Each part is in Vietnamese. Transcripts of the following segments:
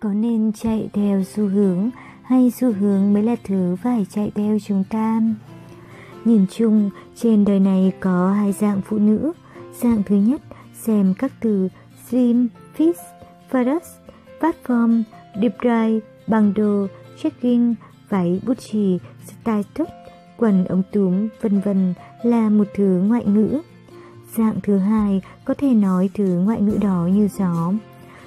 Có nên chạy theo xu hướng hay xu hướng mới là thứ phải chạy theo chúng ta? Nhìn chung, trên đời này có hai dạng phụ nữ. Dạng thứ nhất, xem các từ slim, fit, Faras, platform, deep dry, bằng đồ, checking, váy bút chì, style tốt, quần ống túm, vân vân là một thứ ngoại ngữ. Dạng thứ hai có thể nói thứ ngoại ngữ đó như gió.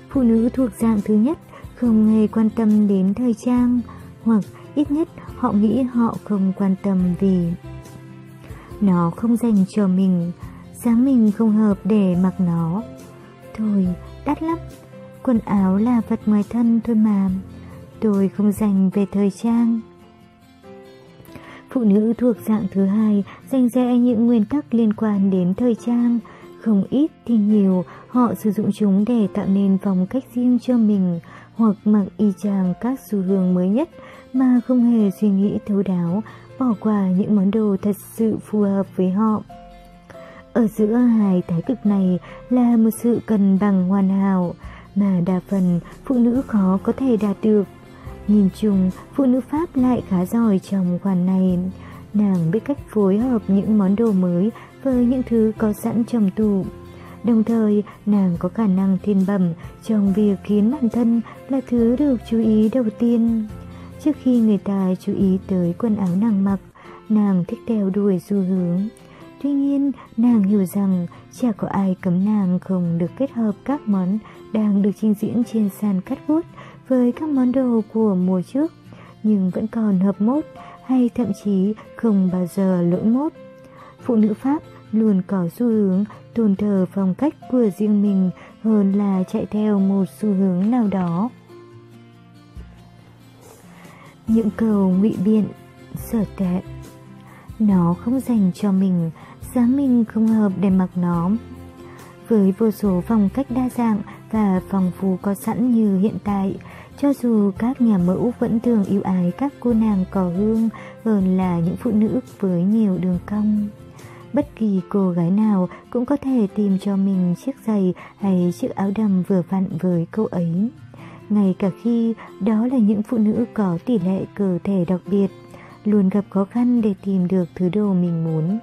Phụ nữ thuộc dạng thứ nhất không hề quan tâm đến thời trang, hoặc ít nhất họ nghĩ họ không quan tâm vì nó không dành cho mình, dáng mình không hợp để mặc nó. Thôi, đắt lắm, quần áo là vật ngoài thân thôi mà, tôi không dành về thời trang. Phụ nữ thuộc dạng thứ hai dành rẽ những nguyên tắc liên quan đến thời trang, không ít thì nhiều, họ sử dụng chúng để tạo nên phong cách riêng cho mình, hoặc mặc y chang các xu hướng mới nhất mà không hề suy nghĩ thấu đáo, bỏ qua những món đồ thật sự phù hợp với họ. Ở giữa hai thái cực này là một sự cân bằng hoàn hảo mà đa phần phụ nữ khó có thể đạt được. Nhìn chung, phụ nữ Pháp lại khá giỏi trong khoản này. Nàng biết cách phối hợp những món đồ mới với những thứ có sẵn trong tủ. Đồng thời, nàng có khả năng thiên bẩm trong việc khiến bản thân là thứ được chú ý đầu tiên. Trước khi người ta chú ý tới quần áo nàng mặc, nàng thích theo đuổi xu hướng. Tuy nhiên, nàng hiểu rằng chả có ai cấm nàng không được kết hợp các món đang được trình diễn trên sàn cắt bút với các món đồ của mùa trước, nhưng vẫn còn hợp mốt hay thậm chí không bao giờ lỗi mốt. Phụ nữ Pháp luôn có xu hướng tôn thờ phong cách của riêng mình hơn là chạy theo một xu hướng nào đó. Những câu ngụy biện, sở tệ Nó không dành cho mình, dáng mình không hợp để mặc nó. Với vô số phong cách đa dạng và phong phú có sẵn như hiện tại, cho dù các nhà mẫu vẫn thường yêu ái các cô nàng cỏ hương hơn là những phụ nữ với nhiều đường cong. Bất kỳ cô gái nào cũng có thể tìm cho mình chiếc giày hay chiếc áo đầm vừa vặn với cô ấy. Ngay cả khi đó là những phụ nữ có tỷ lệ cơ thể đặc biệt, luôn gặp khó khăn để tìm được thứ đồ mình muốn.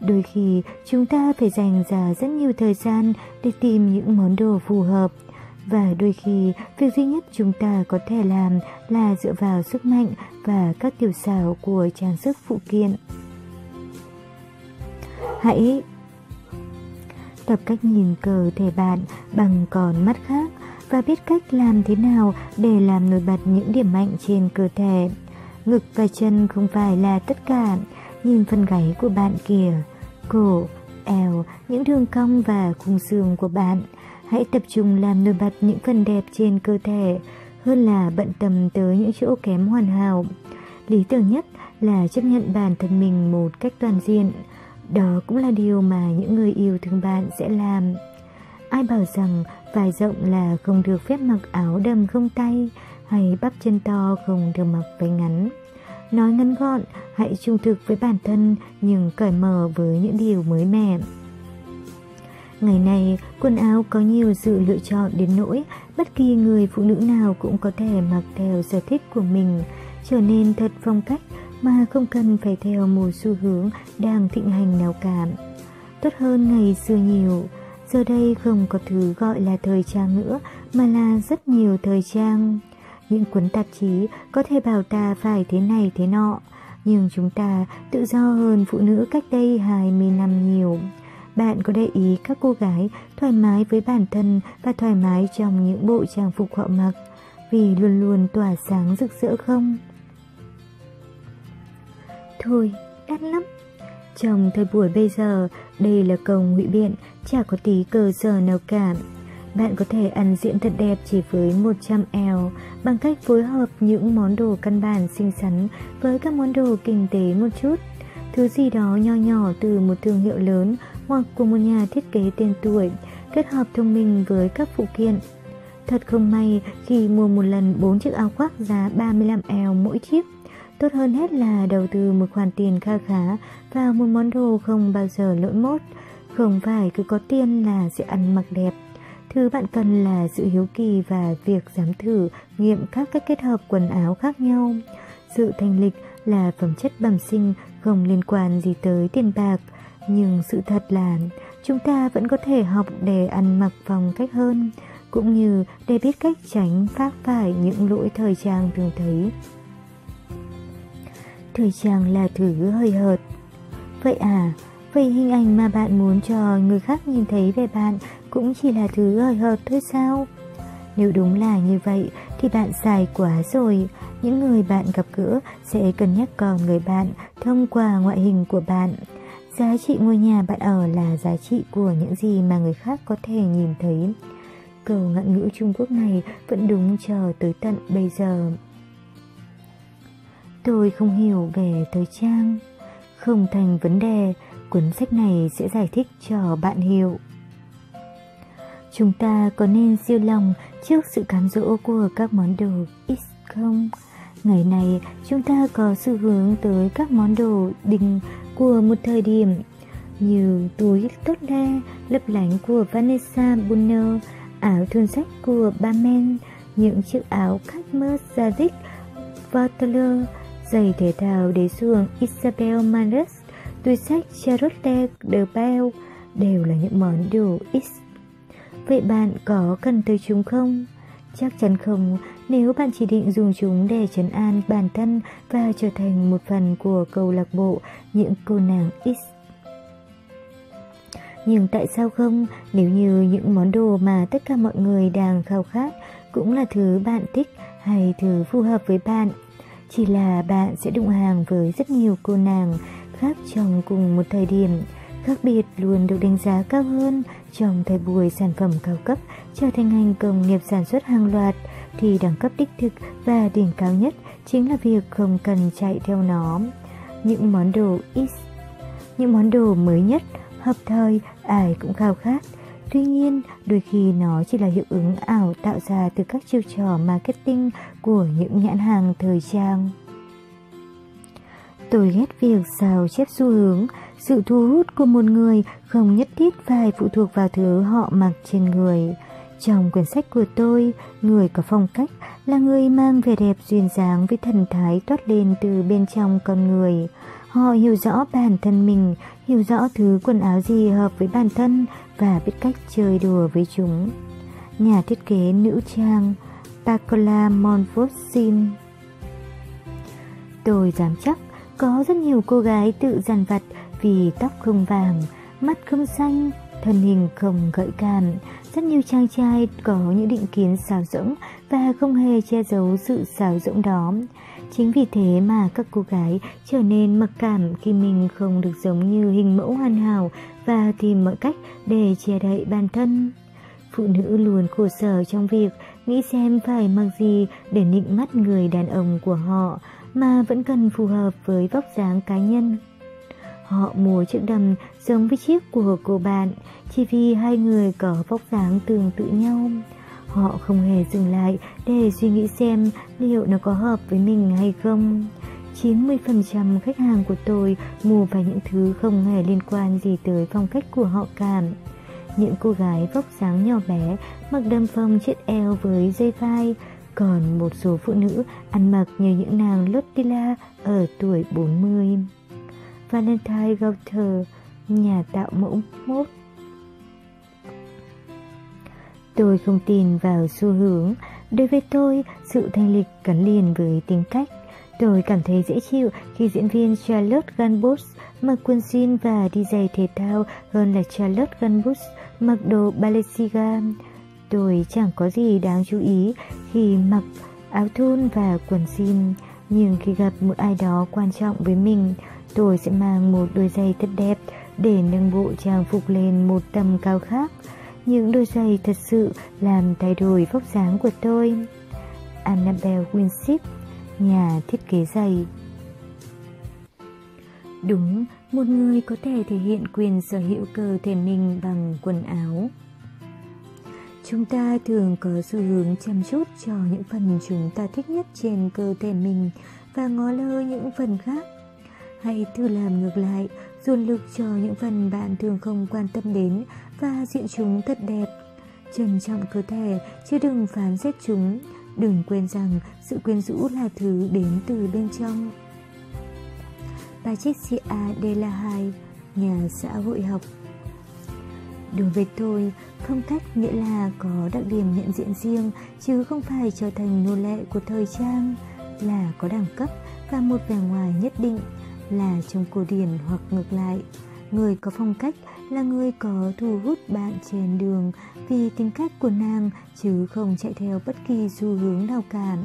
Đôi khi chúng ta phải dành ra rất nhiều thời gian để tìm những món đồ phù hợp. Và đôi khi việc duy nhất chúng ta có thể làm là dựa vào sức mạnh và các tiểu xảo của trang sức phụ kiện. Hãy tập cách nhìn cơ thể bạn bằng con mắt khác và biết cách làm thế nào để làm nổi bật những điểm mạnh trên cơ thể. Ngực và chân không phải là tất cả, nhìn phần gáy của bạn kìa, cổ, eo, những đường cong và khung xương của bạn. Hãy tập trung làm nổi bật những phần đẹp trên cơ thể, hơn là bận tâm tới những chỗ kém hoàn hảo. Lý tưởng nhất là chấp nhận bản thân mình một cách toàn diện. Đó cũng là điều mà những người yêu thương bạn sẽ làm. Ai bảo rằng vải rộng là không được phép mặc áo đầm không tay hay bắp chân to không được mặc váy ngắn. Nói ngắn gọn, hãy trung thực với bản thân nhưng cởi mở với những điều mới mẻ. Ngày nay, quần áo có nhiều sự lựa chọn đến nỗi bất kỳ người phụ nữ nào cũng có thể mặc theo sở thích của mình, trở nên thật phong cách mà không cần phải theo một xu hướng đang thịnh hành nào cả. Tốt hơn ngày xưa nhiều, giờ đây không có thứ gọi là thời trang nữa mà là rất nhiều thời trang. Những cuốn tạp chí có thể bảo ta phải thế này thế nọ, nhưng chúng ta tự do hơn phụ nữ cách đây 20 năm nhiều. Bạn có để ý các cô gái thoải mái với bản thân và thoải mái trong những bộ trang phục họ mặc vì luôn luôn tỏa sáng rực rỡ không? Thôi, đắt lắm. Trong thời buổi bây giờ, đây là cầu ngụy biện, chả có tí cơ sở nào cả. Bạn có thể ăn diện thật đẹp chỉ với 100 eo bằng cách phối hợp những món đồ căn bản xinh xắn với các món đồ kinh tế một chút. Thứ gì đó nho nhỏ từ một thương hiệu lớn hoặc của một nhà thiết kế tên tuổi, kết hợp thông minh với các phụ kiện. Thật không may khi mua một lần 4 chiếc áo khoác giá 35 eo mỗi chiếc. Tốt hơn hết là đầu tư một khoản tiền kha khá vào một món đồ không bao giờ lỗi mốt. Không phải cứ có tiền là sẽ ăn mặc đẹp. Thứ bạn cần là sự hiếu kỳ và việc dám thử nghiệm các cách kết hợp quần áo khác nhau. Sự thanh lịch là phẩm chất bẩm sinh không liên quan gì tới tiền bạc, nhưng sự thật là chúng ta vẫn có thể học để ăn mặc phong cách hơn, cũng như để biết cách tránh phát phải những lỗi thời trang thường thấy. Thời trang là thứ hơi hợt. Vậy à, vậy hình ảnh mà bạn muốn cho người khác nhìn thấy về bạn cũng chỉ là thứ hơi hợt thôi sao? Nếu đúng là như vậy thì bạn dài quá rồi. Những người bạn gặp gỡ sẽ cân nhắc còn người bạn thông qua ngoại hình của bạn. Giá trị ngôi nhà bạn ở là giá trị của những gì mà người khác có thể nhìn thấy. Câu ngạn ngữ Trung Quốc này vẫn đúng chờ tới tận bây giờ. Tôi không hiểu về thời trang. Không thành vấn đề, cuốn sách này sẽ giải thích cho bạn hiểu. Chúng ta có nên siêu lòng trước sự cám dỗ của các món đồ X không? Ngày này chúng ta có xu hướng tới các món đồ đình của một thời điểm như túi tốt đa lấp lánh của Vanessa Bunner, áo thun sách của Barman, những chiếc áo Cadmus Zadig Vautler, giày thể thao đế xuồng Isabel Marus, túi sách Charlotte de Bell đều là những món đồ X. Vậy bạn có cần tới chúng không? Chắc chắn không, nếu bạn chỉ định dùng chúng để trấn an bản thân và trở thành một phần của câu lạc bộ những cô nàng X. Nhưng tại sao không, nếu như những món đồ mà tất cả mọi người đang khao khát cũng là thứ bạn thích hay thứ phù hợp với bạn, chỉ là bạn sẽ đụng hàng với rất nhiều cô nàng khác trong cùng một thời điểm. Khác biệt luôn được đánh giá cao hơn trong thời buổi sản phẩm cao cấp trở thành ngành công nghiệp sản xuất hàng loạt thì đẳng cấp đích thực và đỉnh cao nhất chính là việc không cần chạy theo nó. Những món đồ ít, những món đồ mới nhất, hợp thời, ai cũng khao khát. Tuy nhiên, đôi khi nó chỉ là hiệu ứng ảo tạo ra từ các chiêu trò marketing của những nhãn hàng thời trang. Tôi ghét việc sao chép xu hướng, sự thu hút của một người không nhất thiết phải phụ thuộc vào thứ họ mặc trên người. Trong quyển sách của tôi, người có phong cách là người mang vẻ đẹp duyên dáng với thần thái toát lên từ bên trong con người. Họ hiểu rõ bản thân mình, hiểu rõ thứ quần áo gì hợp với bản thân và biết cách chơi đùa với chúng. Nhà thiết kế nữ trang Pacola monfossin Tôi dám chắc có rất nhiều cô gái tự dằn vặt vì tóc không vàng, mắt không xanh, thân hình không gợi cảm. Rất nhiều chàng trai có những định kiến xào rỗng và không hề che giấu sự xào rỗng đó. Chính vì thế mà các cô gái trở nên mặc cảm khi mình không được giống như hình mẫu hoàn hảo và tìm mọi cách để che đậy bản thân. Phụ nữ luôn khổ sở trong việc nghĩ xem phải mặc gì để nịnh mắt người đàn ông của họ mà vẫn cần phù hợp với vóc dáng cá nhân. Họ mua chiếc đầm giống với chiếc của cô bạn chỉ vì hai người có vóc dáng tương tự nhau. Họ không hề dừng lại để suy nghĩ xem liệu nó có hợp với mình hay không. 90% khách hàng của tôi mua vào những thứ không hề liên quan gì tới phong cách của họ cả. Những cô gái vóc dáng nhỏ bé mặc đầm phong chiếc eo với dây vai, còn một số phụ nữ ăn mặc như những nàng Lottila ở tuổi 40. Valentine Gautier, nhà tạo mẫu mốt. Tôi không tin vào xu hướng. Đối với tôi, sự thanh lịch gắn liền với tính cách. Tôi cảm thấy dễ chịu khi diễn viên Charlotte Gainsbourg mặc quần jean và đi giày thể thao hơn là Charlotte Gainsbourg mặc đồ Balenciaga. Tôi chẳng có gì đáng chú ý khi mặc áo thun và quần jean, nhưng khi gặp một ai đó quan trọng với mình, tôi sẽ mang một đôi giày thật đẹp để nâng bộ trang phục lên một tầm cao khác. Những đôi giày thật sự làm thay đổi vóc dáng của tôi. Annabelle Winship, nhà thiết kế giày. Đúng, một người có thể thể hiện quyền sở hữu cơ thể mình bằng quần áo. Chúng ta thường có xu hướng chăm chút cho những phần chúng ta thích nhất trên cơ thể mình và ngó lơ những phần khác. Hãy thử làm ngược lại, dồn lực cho những phần bạn thường không quan tâm đến và diện chúng thật đẹp. trân trọng cơ thể, chứ đừng phán xét chúng. Đừng quên rằng sự quyến rũ là thứ đến từ bên trong. Patricia Delahai, nhà xã hội học Đối với tôi, phong cách nghĩa là có đặc điểm nhận diện riêng chứ không phải trở thành nô lệ của thời trang, là có đẳng cấp và một vẻ ngoài nhất định, là trong cổ điển hoặc ngược lại. Người có phong cách là người có thu hút bạn trên đường vì tính cách của nàng chứ không chạy theo bất kỳ xu hướng nào cả.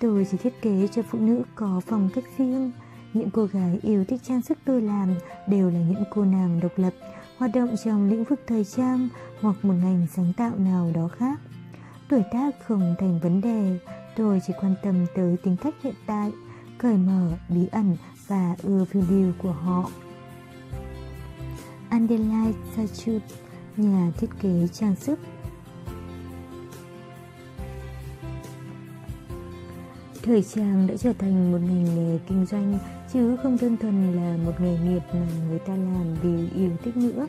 Tôi chỉ thiết kế cho phụ nữ có phong cách riêng. Những cô gái yêu thích trang sức tôi làm đều là những cô nàng độc lập, hoạt động trong lĩnh vực thời trang hoặc một ngành sáng tạo nào đó khác. Tuổi tác không thành vấn đề, tôi chỉ quan tâm tới tính cách hiện tại, cởi mở, bí ẩn và ưa video của họ. Andelai Sachut, nhà thiết kế trang sức Thời trang đã trở thành một ngành nghề kinh doanh chứ không đơn thuần là một nghề nghiệp mà người ta làm vì yêu thích nữa.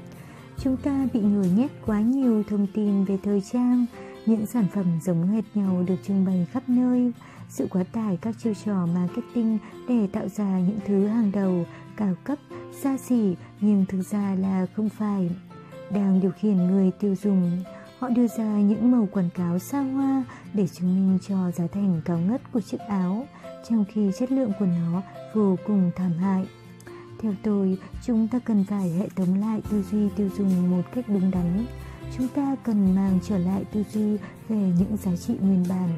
Chúng ta bị nhồi nhét quá nhiều thông tin về thời trang, những sản phẩm giống hệt nhau được trưng bày khắp nơi, sự quá tải các chiêu trò marketing để tạo ra những thứ hàng đầu, cao cấp, xa xỉ nhưng thực ra là không phải. Đang điều khiển người tiêu dùng, họ đưa ra những màu quảng cáo xa hoa để chứng minh cho giá thành cao ngất của chiếc áo, trong khi chất lượng của nó vô cùng thảm hại. Theo tôi, chúng ta cần phải hệ thống lại tư duy tiêu dùng một cách đúng đắn. Chúng ta cần mang trở lại tư duy về những giá trị nguyên bản,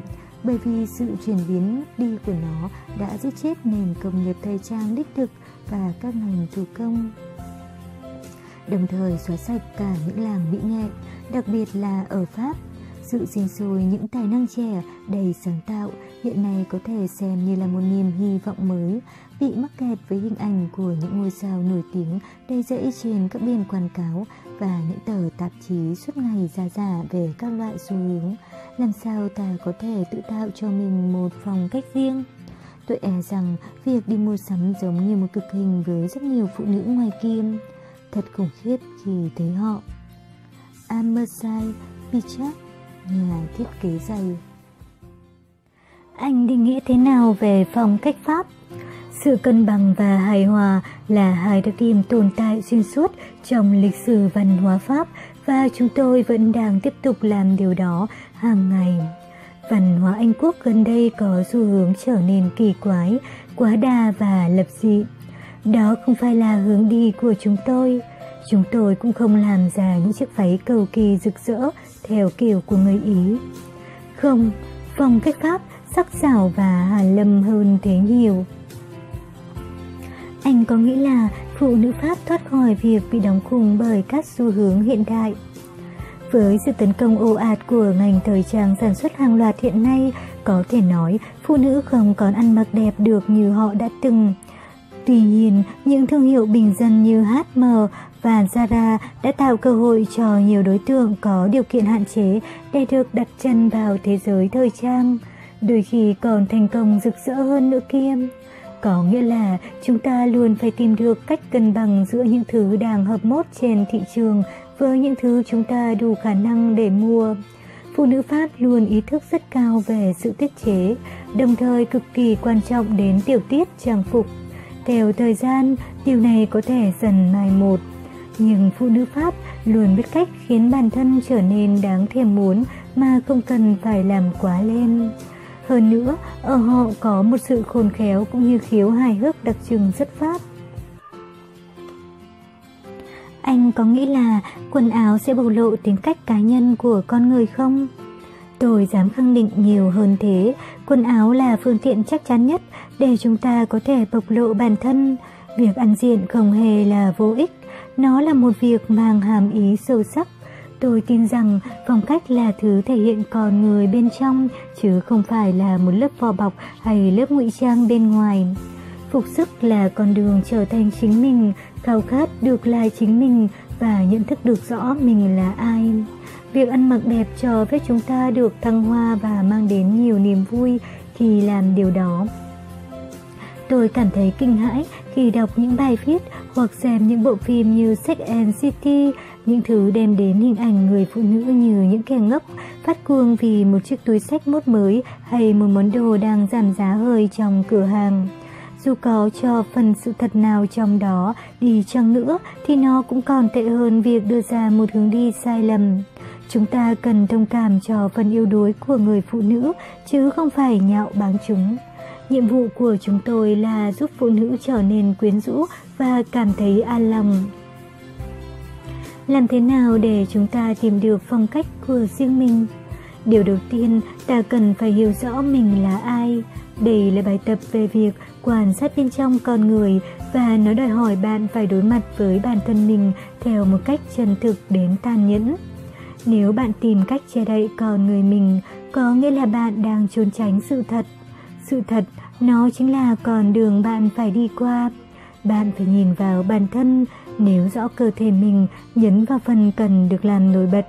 bởi vì sự chuyển biến đi của nó đã giết chết nền công nghiệp thời trang đích thực và các ngành thủ công. Đồng thời xóa sạch cả những làng mỹ nghệ, đặc biệt là ở Pháp. Sự sinh sôi những tài năng trẻ đầy sáng tạo hiện nay có thể xem như là một niềm hy vọng mới, bị mắc kẹt với hình ảnh của những ngôi sao nổi tiếng đầy dẫy trên các biển quảng cáo và những tờ tạp chí suốt ngày ra giả về các loại xu hướng. Làm sao ta có thể tự tạo cho mình một phong cách riêng? Tôi e rằng việc đi mua sắm giống như một cực hình với rất nhiều phụ nữ ngoài kia. Thật khủng khiếp khi thấy họ. Amersai Pichak, nhà thiết kế giày. Anh định nghĩa thế nào về phong cách Pháp? Sự cân bằng và hài hòa là hai đặc điểm tồn tại xuyên suốt trong lịch sử văn hóa Pháp và chúng tôi vẫn đang tiếp tục làm điều đó hàng ngày. Văn hóa Anh Quốc gần đây có xu hướng trở nên kỳ quái, quá đa và lập dị. Đó không phải là hướng đi của chúng tôi. Chúng tôi cũng không làm ra những chiếc váy cầu kỳ rực rỡ theo kiểu của người Ý. Không, phong cách Pháp sắc sảo và hàn lâm hơn thế nhiều. Anh có nghĩ là phụ nữ Pháp thoát khỏi việc bị đóng khung bởi các xu hướng hiện đại. Với sự tấn công ồ ạt của ngành thời trang sản xuất hàng loạt hiện nay, có thể nói phụ nữ không còn ăn mặc đẹp được như họ đã từng. Tuy nhiên, những thương hiệu bình dân như H&M và Zara đã tạo cơ hội cho nhiều đối tượng có điều kiện hạn chế để được đặt chân vào thế giới thời trang, đôi khi còn thành công rực rỡ hơn nữa kia. Có nghĩa là chúng ta luôn phải tìm được cách cân bằng giữa những thứ đang hợp mốt trên thị trường với những thứ chúng ta đủ khả năng để mua. Phụ nữ Pháp luôn ý thức rất cao về sự tiết chế, đồng thời cực kỳ quan trọng đến tiểu tiết trang phục. Theo thời gian, điều này có thể dần mai một. Nhưng phụ nữ Pháp luôn biết cách khiến bản thân trở nên đáng thèm muốn mà không cần phải làm quá lên. Hơn nữa, ở họ có một sự khôn khéo cũng như khiếu hài hước đặc trưng rất Pháp. Anh có nghĩ là quần áo sẽ bộc lộ tính cách cá nhân của con người không? Tôi dám khẳng định nhiều hơn thế, quần áo là phương tiện chắc chắn nhất để chúng ta có thể bộc lộ bản thân. Việc ăn diện không hề là vô ích, nó là một việc mang hàm ý sâu sắc. Tôi tin rằng phong cách là thứ thể hiện con người bên trong, chứ không phải là một lớp vỏ bọc hay lớp ngụy trang bên ngoài. Phục sức là con đường trở thành chính mình, khao khát được là chính mình và nhận thức được rõ mình là ai. Việc ăn mặc đẹp cho phép chúng ta được thăng hoa và mang đến nhiều niềm vui khi làm điều đó. Tôi cảm thấy kinh hãi khi đọc những bài viết hoặc xem những bộ phim như Sex and City những thứ đem đến hình ảnh người phụ nữ như những kẻ ngốc, phát cuồng vì một chiếc túi sách mốt mới hay một món đồ đang giảm giá hơi trong cửa hàng. Dù có cho phần sự thật nào trong đó đi chăng nữa thì nó cũng còn tệ hơn việc đưa ra một hướng đi sai lầm. Chúng ta cần thông cảm cho phần yếu đuối của người phụ nữ chứ không phải nhạo báng chúng. Nhiệm vụ của chúng tôi là giúp phụ nữ trở nên quyến rũ và cảm thấy an lòng. Làm thế nào để chúng ta tìm được phong cách của riêng mình? Điều đầu tiên, ta cần phải hiểu rõ mình là ai. Đây là bài tập về việc quan sát bên trong con người và nó đòi hỏi bạn phải đối mặt với bản thân mình theo một cách chân thực đến tàn nhẫn. Nếu bạn tìm cách che đậy con người mình, có nghĩa là bạn đang trốn tránh sự thật. Sự thật, nó chính là con đường bạn phải đi qua. Bạn phải nhìn vào bản thân, nếu rõ cơ thể mình, nhấn vào phần cần được làm nổi bật,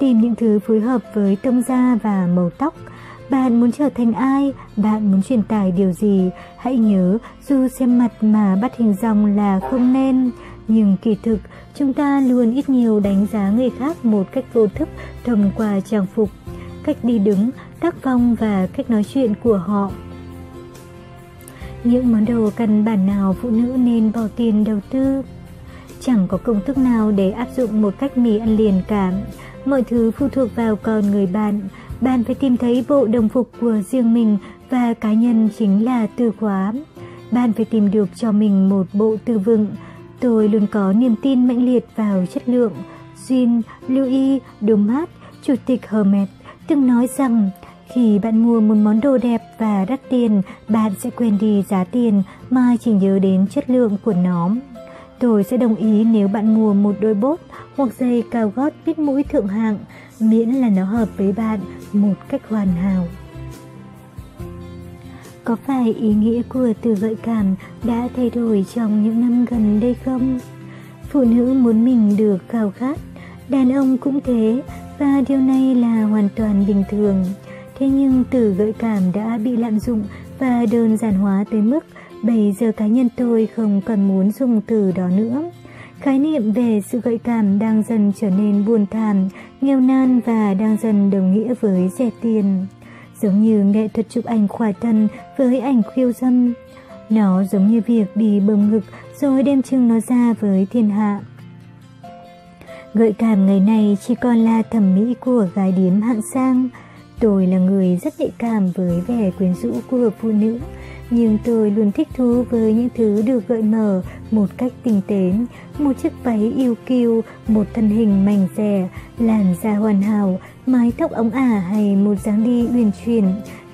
tìm những thứ phối hợp với tông da và màu tóc. Bạn muốn trở thành ai? Bạn muốn truyền tải điều gì? Hãy nhớ, dù xem mặt mà bắt hình dòng là không nên. Nhưng kỳ thực, chúng ta luôn ít nhiều đánh giá người khác một cách vô thức thông qua trang phục, cách đi đứng, tác phong và cách nói chuyện của họ. Những món đồ căn bản nào phụ nữ nên bỏ tiền đầu tư? Chẳng có công thức nào để áp dụng một cách mì ăn liền cả. Mọi thứ phụ thuộc vào con người bạn. Bạn phải tìm thấy bộ đồng phục của riêng mình và cá nhân chính là từ khóa. Bạn phải tìm được cho mình một bộ tư vựng. Tôi luôn có niềm tin mãnh liệt vào chất lượng. Jean Louis Dumas, chủ tịch Hermes, từng nói rằng khi bạn mua một món đồ đẹp và đắt tiền, bạn sẽ quên đi giá tiền mà chỉ nhớ đến chất lượng của nó. Tôi sẽ đồng ý nếu bạn mua một đôi bốt hoặc giày cao gót bít mũi thượng hạng, miễn là nó hợp với bạn một cách hoàn hảo. Có phải ý nghĩa của từ gợi cảm đã thay đổi trong những năm gần đây không? Phụ nữ muốn mình được khao khát, đàn ông cũng thế, và điều này là hoàn toàn bình thường. Thế nhưng từ gợi cảm đã bị lạm dụng và đơn giản hóa tới mức bây giờ cá nhân tôi không còn muốn dùng từ đó nữa. Khái niệm về sự gợi cảm đang dần trở nên buồn thảm, nghèo nan và đang dần đồng nghĩa với rẻ tiền. Giống như nghệ thuật chụp ảnh khỏa thân với ảnh khiêu dâm. Nó giống như việc đi bơm ngực rồi đem trưng nó ra với thiên hạ. Gợi cảm ngày nay chỉ còn là thẩm mỹ của gái điếm hạng sang, Tôi là người rất nhạy cảm với vẻ quyến rũ của phụ nữ, nhưng tôi luôn thích thú với những thứ được gợi mở một cách tinh tế. Một chiếc váy yêu kiêu, một thân hình mảnh dẻ, làn da hoàn hảo, mái tóc ống ả hay một dáng đi uyển chuyển.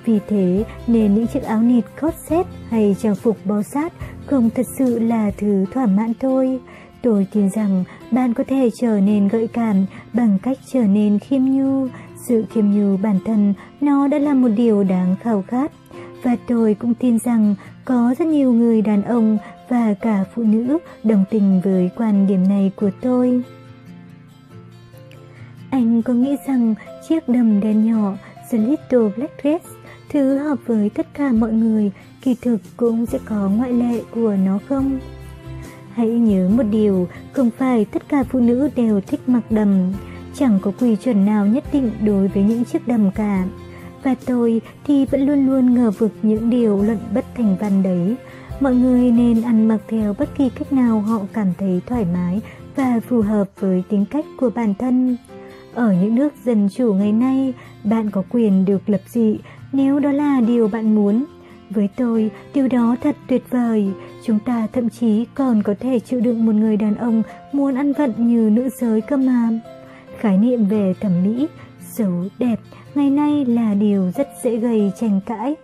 Vì thế nên những chiếc áo nịt corset hay trang phục bó sát không thật sự là thứ thỏa mãn thôi. Tôi tin rằng bạn có thể trở nên gợi cảm bằng cách trở nên khiêm nhu, sự khiêm nhu bản thân nó đã là một điều đáng khao khát và tôi cũng tin rằng có rất nhiều người đàn ông và cả phụ nữ đồng tình với quan điểm này của tôi. Anh có nghĩ rằng chiếc đầm đen nhỏ The Little Black Dress thứ hợp với tất cả mọi người kỳ thực cũng sẽ có ngoại lệ của nó không? Hãy nhớ một điều, không phải tất cả phụ nữ đều thích mặc đầm. Chẳng có quy chuẩn nào nhất định đối với những chiếc đầm cả. Và tôi thì vẫn luôn luôn ngờ vực những điều luận bất thành văn đấy. Mọi người nên ăn mặc theo bất kỳ cách nào họ cảm thấy thoải mái và phù hợp với tính cách của bản thân. Ở những nước dân chủ ngày nay, bạn có quyền được lập dị nếu đó là điều bạn muốn. Với tôi, điều đó thật tuyệt vời. Chúng ta thậm chí còn có thể chịu đựng một người đàn ông muốn ăn vận như nữ giới cơ mà. Khái niệm về thẩm mỹ, xấu, đẹp ngày nay là điều rất dễ gây tranh cãi.